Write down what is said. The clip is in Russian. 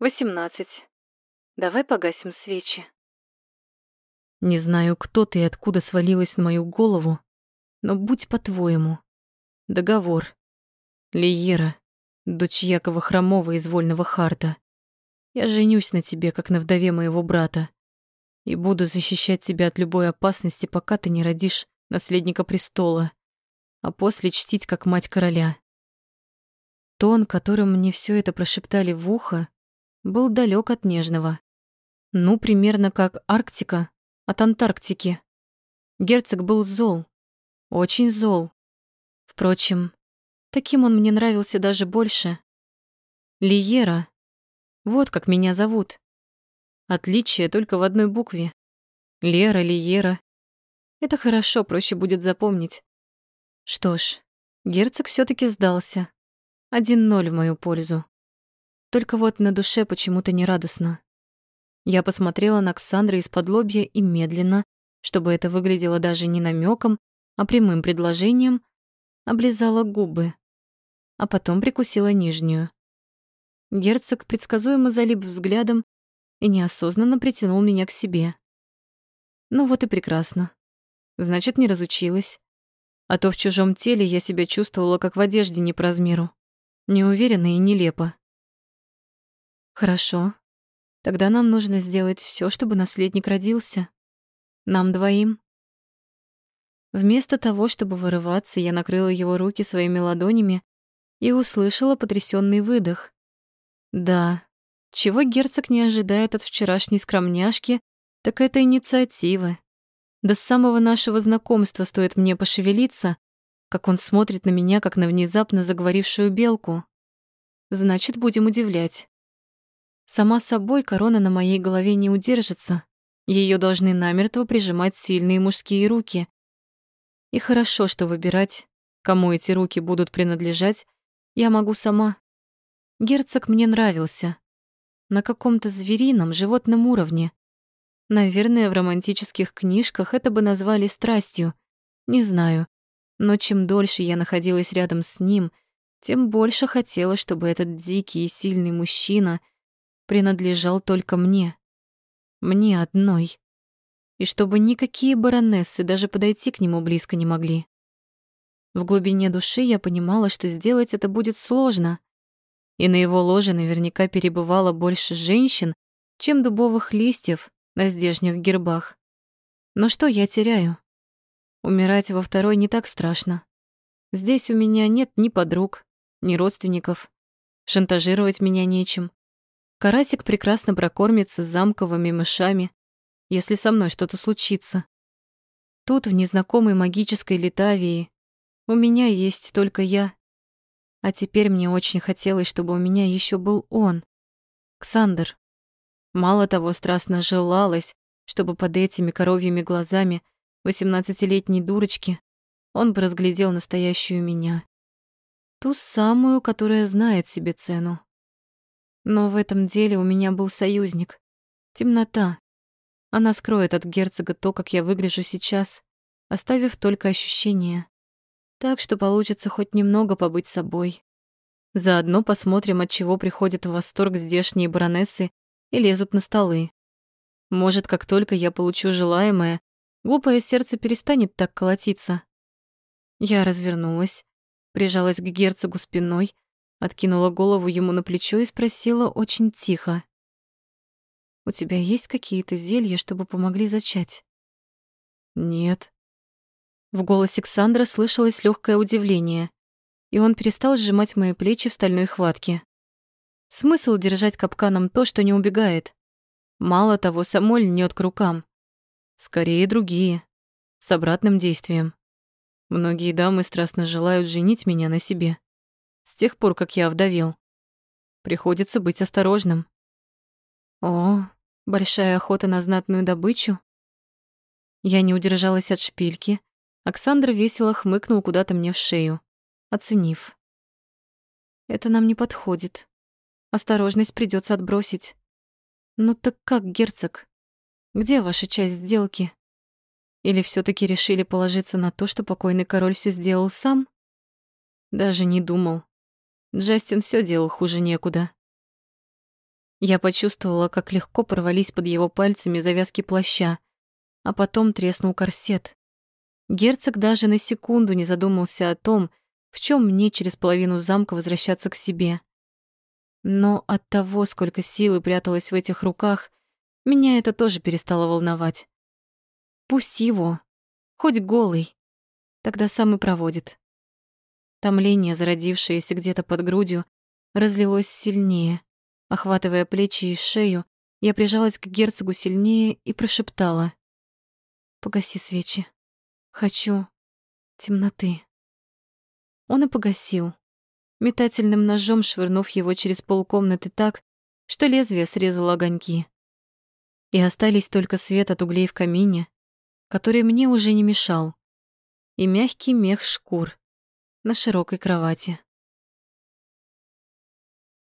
Восемнадцать. Давай погасим свечи. Не знаю, кто ты и откуда свалилась на мою голову, но будь по-твоему. Договор. Лиера, дочь Якова Хромова из Вольного Харта. Я женюсь на тебе, как на вдове моего брата, и буду защищать тебя от любой опасности, пока ты не родишь наследника престола, а после чтить как мать короля. Тон, которым мне все это прошептали в ухо, был далек от нежного. Ну, примерно как Арктика от Антарктики. Герцог был зол, очень зол. Впрочем, таким он мне нравился даже больше. Лиера. Вот как меня зовут. Отличие только в одной букве. Лера, Лиера. Это хорошо, проще будет запомнить. Что ж, герцог все таки сдался. Один ноль в мою пользу. Только вот на душе почему-то нерадостно. Я посмотрела на Ксандра из-под лобья и медленно, чтобы это выглядело даже не намеком, а прямым предложением, облизала губы, а потом прикусила нижнюю. Герцог предсказуемо залип взглядом и неосознанно притянул меня к себе. Ну вот и прекрасно. Значит, не разучилась. А то в чужом теле я себя чувствовала, как в одежде не по размеру. Неуверенно и нелепо. Хорошо. Тогда нам нужно сделать все, чтобы наследник родился. Нам двоим. Вместо того, чтобы вырываться, я накрыла его руки своими ладонями и услышала потрясенный выдох. Да, чего герцог не ожидает от вчерашней скромняшки, так это инициативы. До самого нашего знакомства стоит мне пошевелиться, как он смотрит на меня, как на внезапно заговорившую белку. Значит, будем удивлять. Сама собой корона на моей голове не удержится. Ее должны намертво прижимать сильные мужские руки. И хорошо, что выбирать, кому эти руки будут принадлежать, я могу сама. Герцог мне нравился. На каком-то зверином, животном уровне. Наверное, в романтических книжках это бы назвали страстью. Не знаю. Но чем дольше я находилась рядом с ним, тем больше хотела, чтобы этот дикий и сильный мужчина — принадлежал только мне. Мне одной. И чтобы никакие баронессы даже подойти к нему близко не могли. В глубине души я понимала, что сделать это будет сложно. И на его ложе наверняка перебывало больше женщин, чем дубовых листьев на здешних гербах. Но что я теряю? Умирать во второй не так страшно. Здесь у меня нет ни подруг, ни родственников. Шантажировать меня нечем. Карасик прекрасно прокормится замковыми мышами, если со мной что-то случится. Тут, в незнакомой магической Литавии, у меня есть только я. А теперь мне очень хотелось, чтобы у меня еще был он, Ксандр. Мало того, страстно желалось, чтобы под этими коровьими глазами восемнадцатилетней дурочки он бы разглядел настоящую меня. Ту самую, которая знает себе цену. Но в этом деле у меня был союзник. Темнота. Она скроет от герцога то, как я выгляжу сейчас, оставив только ощущения. Так что получится хоть немного побыть собой. Заодно посмотрим, от чего приходят в восторг здешние баронессы и лезут на столы. Может, как только я получу желаемое, глупое сердце перестанет так колотиться. Я развернулась, прижалась к герцогу спиной Откинула голову ему на плечо и спросила очень тихо. «У тебя есть какие-то зелья, чтобы помогли зачать?» «Нет». В голосе Александра слышалось легкое удивление, и он перестал сжимать мои плечи в стальной хватке. Смысл держать капканом то, что не убегает. Мало того, само льнёт к рукам. Скорее другие, с обратным действием. Многие дамы страстно желают женить меня на себе с тех пор, как я овдовел. Приходится быть осторожным. О, большая охота на знатную добычу. Я не удержалась от шпильки. Оксандр весело хмыкнул куда-то мне в шею, оценив. Это нам не подходит. Осторожность придется отбросить. Ну так как, герцог? Где ваша часть сделки? Или все таки решили положиться на то, что покойный король все сделал сам? Даже не думал. Джастин все делал хуже некуда. Я почувствовала, как легко порвались под его пальцами завязки плаща, а потом треснул корсет. Герцог даже на секунду не задумался о том, в чем мне через половину замка возвращаться к себе. Но от того, сколько силы пряталось в этих руках, меня это тоже перестало волновать. Пусть его, хоть голый, тогда сам и проводит. Томление, зародившееся где-то под грудью, разлилось сильнее. Охватывая плечи и шею, я прижалась к герцогу сильнее и прошептала. «Погаси свечи. Хочу темноты». Он и погасил, метательным ножом швырнув его через полкомнаты так, что лезвие срезало огоньки. И остались только свет от углей в камине, который мне уже не мешал, и мягкий мех шкур на широкой кровати.